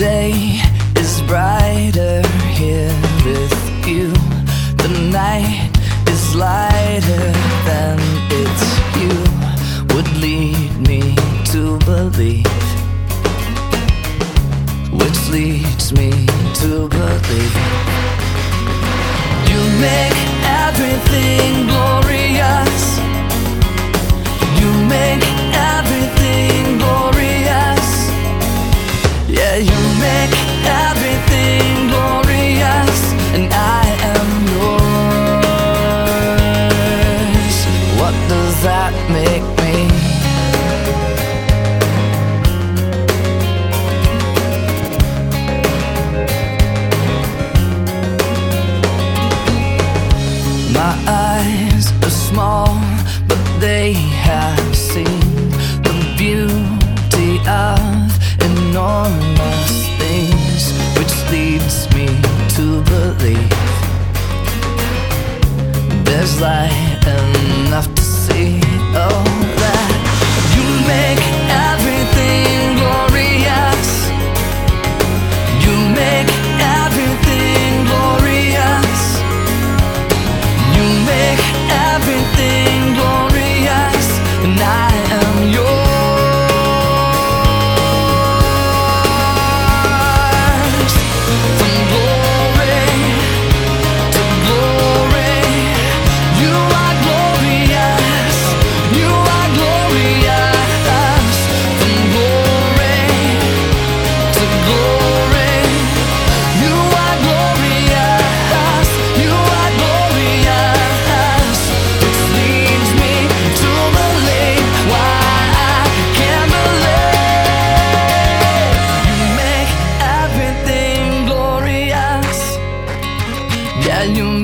day is brighter here with you. The night is lighter than it's you would lead me to believe, which leads me to believe. You make everything. That make me? My eyes are small, but they have seen the beauty of enormous things, which leads me to believe there's light and velho